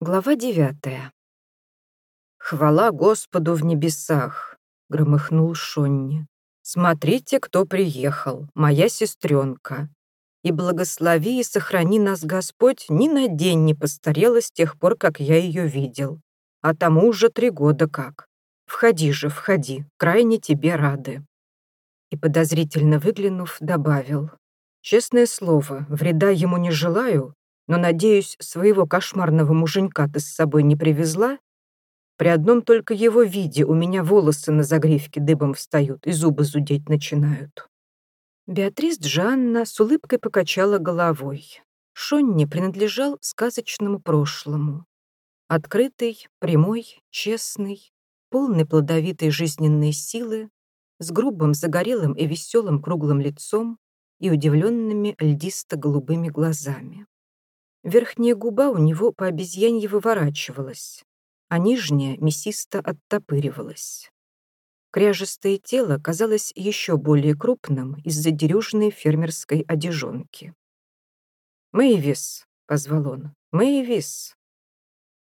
Глава девятая. «Хвала Господу в небесах!» — громыхнул Шонни. «Смотрите, кто приехал, моя сестренка. И благослови и сохрани нас Господь ни на день не постарела с тех пор, как я ее видел. А тому уже три года как. Входи же, входи, крайне тебе рады». И подозрительно выглянув, добавил. «Честное слово, вреда ему не желаю, но, надеюсь, своего кошмарного муженька ты с собой не привезла? При одном только его виде у меня волосы на загривке дыбом встают и зубы зудеть начинают». Беатрис Джанна с улыбкой покачала головой. Шонни принадлежал сказочному прошлому. Открытый, прямой, честный, полный плодовитой жизненной силы, с грубым, загорелым и веселым круглым лицом и удивленными льдисто-голубыми глазами. Верхняя губа у него по обезьянье выворачивалась, а нижняя мясисто оттопыривалась. Кряжестое тело казалось еще более крупным из-за дерюжной фермерской одежонки. «Мэйвис», — позвал он, — «Мэйвис».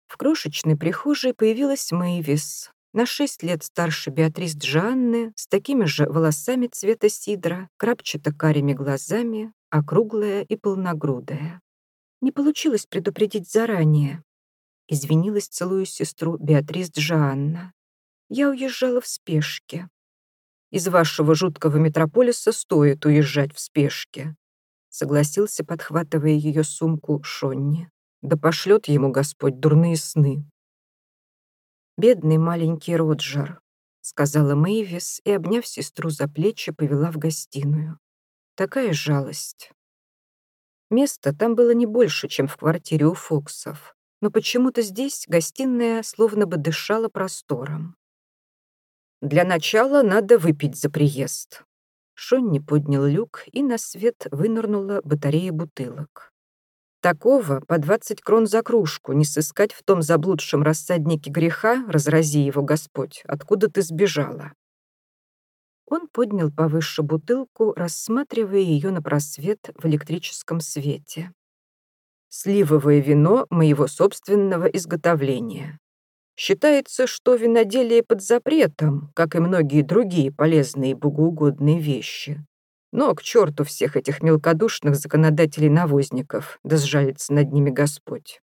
В крошечной прихожей появилась Мэйвис, на шесть лет старше Беатрис Джанны, с такими же волосами цвета сидра, крапчато-карими глазами, округлая и полногрудая. Не получилось предупредить заранее. Извинилась, целую сестру Беатрис Джанна. Я уезжала в спешке. Из вашего жуткого метрополиса стоит уезжать в спешке, согласился, подхватывая ее сумку Шонни. Да пошлет ему Господь дурные сны. Бедный маленький Роджер, сказала Мэйвис и, обняв сестру за плечи, повела в гостиную. Такая жалость. Места там было не больше, чем в квартире у Фоксов, но почему-то здесь гостиная словно бы дышала простором. «Для начала надо выпить за приезд». Шонни поднял люк, и на свет вынырнула батарея бутылок. Такого по двадцать крон за кружку не сыскать в том заблудшем рассаднике греха, разрази его Господь, откуда ты сбежала. Он поднял повыше бутылку, рассматривая ее на просвет в электрическом свете. «Сливовое вино моего собственного изготовления. Считается, что виноделие под запретом, как и многие другие полезные и богоугодные вещи. Но к черту всех этих мелкодушных законодателей-навозников, да сжалится над ними Господь».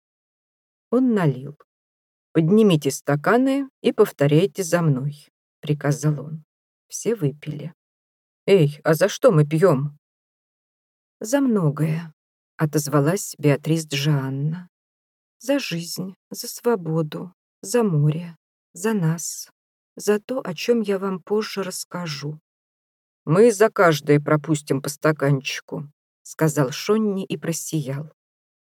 Он налил. «Поднимите стаканы и повторяйте за мной», — приказал он. Все выпили. «Эй, а за что мы пьем?» «За многое», — отозвалась Беатрис Джанна. «За жизнь, за свободу, за море, за нас, за то, о чем я вам позже расскажу». «Мы за каждое пропустим по стаканчику», — сказал Шонни и просиял.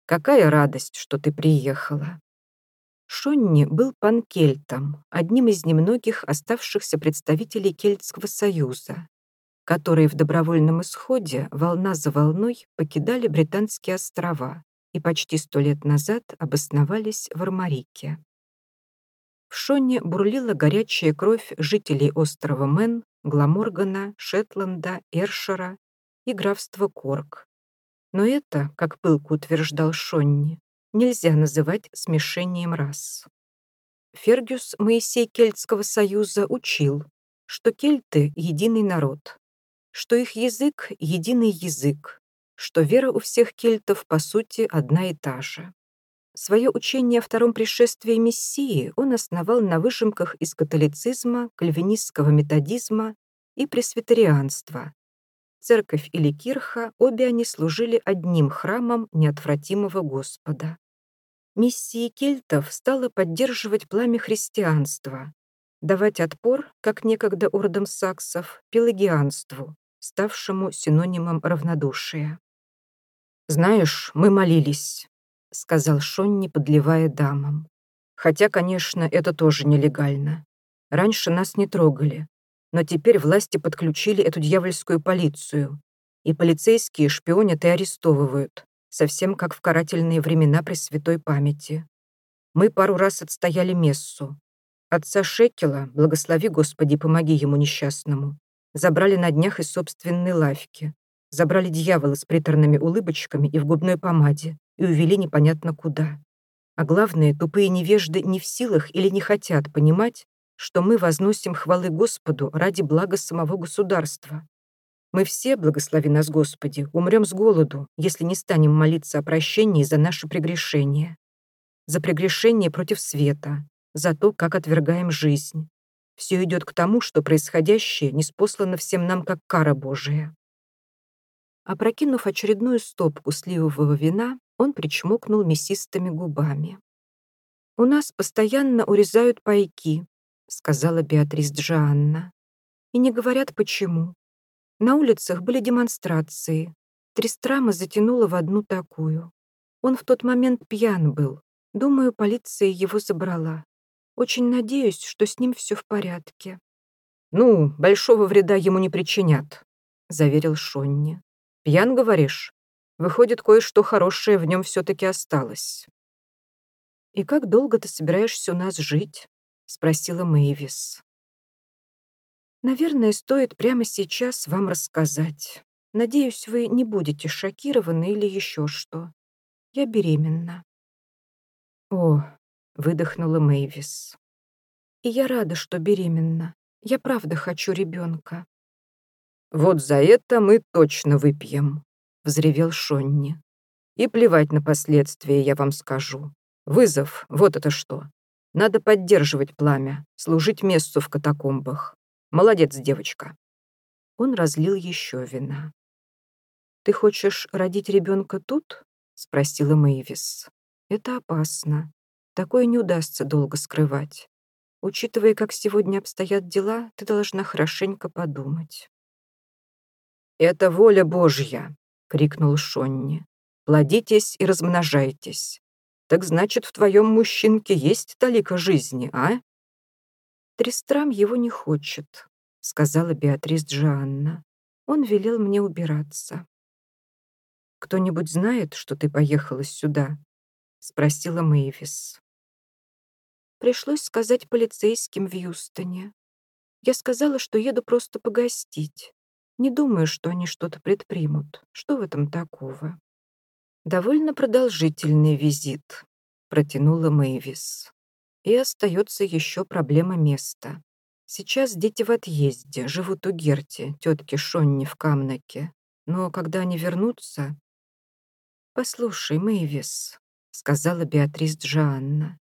«Какая радость, что ты приехала!» Шонни был панкельтом, одним из немногих оставшихся представителей Кельтского союза, которые в добровольном исходе волна за волной покидали Британские острова и почти сто лет назад обосновались в Армарике. В Шонне бурлила горячая кровь жителей острова Мэн, Гламоргана, Шетланда, Эршера и графства Корк. Но это, как пылко утверждал Шонни, нельзя называть смешением рас. Фергюс Моисей Кельтского союза учил, что кельты — единый народ, что их язык — единый язык, что вера у всех кельтов, по сути, одна и та же. Свое учение о втором пришествии Мессии он основал на выжимках из католицизма, кальвинистского методизма и пресвитерианства. Церковь или кирха, обе они служили одним храмом неотвратимого Господа. Миссией кельтов стало поддерживать пламя христианства, давать отпор, как некогда ордам саксов, пелагианству, ставшему синонимом равнодушия. «Знаешь, мы молились», — сказал Шонни, подливая дамам. «Хотя, конечно, это тоже нелегально. Раньше нас не трогали, но теперь власти подключили эту дьявольскую полицию, и полицейские шпионят и арестовывают, совсем как в карательные времена Пресвятой памяти. Мы пару раз отстояли мессу. Отца Шекела, благослови Господи, помоги ему несчастному, забрали на днях из собственной лавки, забрали дьявола с приторными улыбочками и в губной помаде и увели непонятно куда. А главное, тупые невежды не в силах или не хотят понимать, что мы возносим хвалы Господу ради блага самого государства. Мы все, благослови нас Господи, умрем с голоду, если не станем молиться о прощении за наши прегрешения. За прегрешение против света, за то, как отвергаем жизнь. Все идет к тому, что происходящее не спослано всем нам, как кара Божия. Опрокинув очередную стопку сливового вина, он причмокнул мясистыми губами. «У нас постоянно урезают пайки», — сказала Беатрис Джоанна. «И не говорят, почему. На улицах были демонстрации. Тристрама затянула в одну такую. Он в тот момент пьян был. Думаю, полиция его забрала. Очень надеюсь, что с ним все в порядке. «Ну, большого вреда ему не причинят», — заверил Шонни. «Пьян, говоришь? Выходит, кое-что хорошее в нем все-таки осталось». «И как долго ты собираешься у нас жить?» — спросила Мэйвис. Наверное, стоит прямо сейчас вам рассказать. Надеюсь, вы не будете шокированы или еще что. Я беременна. О, выдохнула Мэйвис. И я рада, что беременна. Я правда хочу ребенка. Вот за это мы точно выпьем, взревел Шонни. И плевать на последствия, я вам скажу. Вызов, вот это что. Надо поддерживать пламя, служить месту в катакомбах. Молодец, девочка. Он разлил еще вина. «Ты хочешь родить ребенка тут?» — спросила Мэйвис. «Это опасно. Такое не удастся долго скрывать. Учитывая, как сегодня обстоят дела, ты должна хорошенько подумать». «Это воля Божья!» — крикнул Шонни. «Плодитесь и размножайтесь. Так значит, в твоем мужчинке есть талика жизни, а?» Тристрам его не хочет», — сказала Беатрис Джоанна. «Он велел мне убираться». «Кто-нибудь знает, что ты поехала сюда?» — спросила Мэйвис. Пришлось сказать полицейским в Юстоне. Я сказала, что еду просто погостить. Не думаю, что они что-то предпримут. Что в этом такого? Довольно продолжительный визит, протянула Мэйвис. И остается еще проблема места. Сейчас дети в отъезде, живут у Герти, тетки Шонни в Камнаке. Но когда они вернутся... «Послушай, Мэйвис», — сказала Беатрис Джоанна,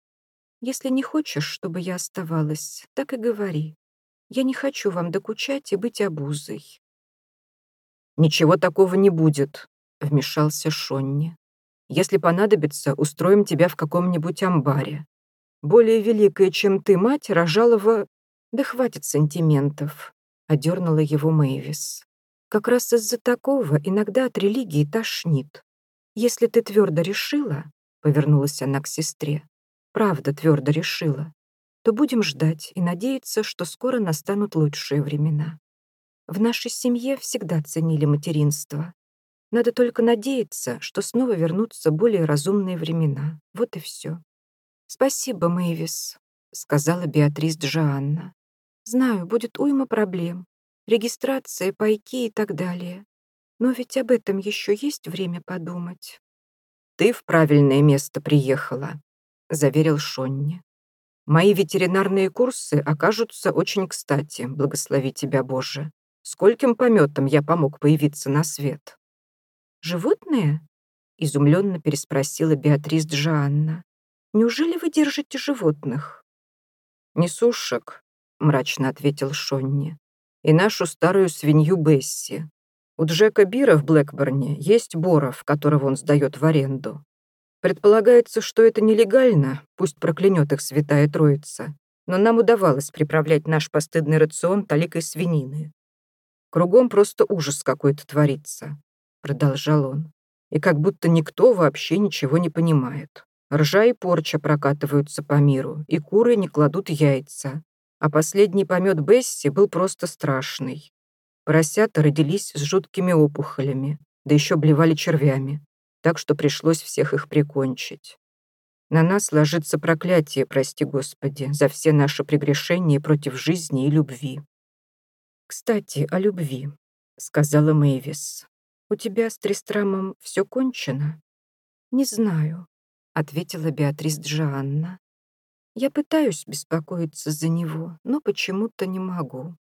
«если не хочешь, чтобы я оставалась, так и говори. Я не хочу вам докучать и быть обузой». «Ничего такого не будет», — вмешался Шонни. «Если понадобится, устроим тебя в каком-нибудь амбаре более великая, чем ты, мать, рожала в... Да хватит сантиментов, одернула его Мэйвис. Как раз из-за такого иногда от религии тошнит. Если ты твердо решила, повернулась она к сестре, правда твердо решила, то будем ждать и надеяться, что скоро настанут лучшие времена. В нашей семье всегда ценили материнство. Надо только надеяться, что снова вернутся более разумные времена. Вот и все. «Спасибо, Мэйвис», — сказала Беатрис Джоанна. «Знаю, будет уйма проблем. Регистрация, пайки и так далее. Но ведь об этом еще есть время подумать». «Ты в правильное место приехала», — заверил Шонни. «Мои ветеринарные курсы окажутся очень кстати, благослови тебя, Боже. Скольким пометом я помог появиться на свет?» «Животные?» — изумленно переспросила Беатрис Джоанна. Неужели вы держите животных?» «Не сушек», — мрачно ответил Шонни, «и нашу старую свинью Бесси. У Джека Бира в Блэкборне есть Боров, которого он сдает в аренду. Предполагается, что это нелегально, пусть проклянет их святая троица, но нам удавалось приправлять наш постыдный рацион таликой свинины. Кругом просто ужас какой-то творится», — продолжал он, «и как будто никто вообще ничего не понимает. Ржа и порча прокатываются по миру, и куры не кладут яйца. А последний помет Бесси был просто страшный. Поросята родились с жуткими опухолями, да еще блевали червями, так что пришлось всех их прикончить. На нас ложится проклятие, прости Господи, за все наши прегрешения против жизни и любви. «Кстати, о любви», — сказала Мэйвис. «У тебя с Тристрамом все кончено?» «Не знаю», — ответила Беатрис Джоанна. Я пытаюсь беспокоиться за него, но почему-то не могу.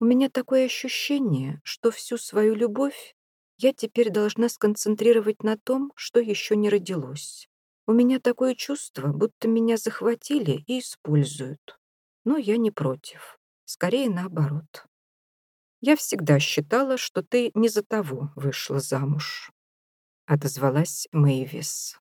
У меня такое ощущение, что всю свою любовь я теперь должна сконцентрировать на том, что еще не родилось. У меня такое чувство, будто меня захватили и используют. Но я не против. Скорее наоборот. Я всегда считала, что ты не за того вышла замуж. Отозвалась Мэйвис.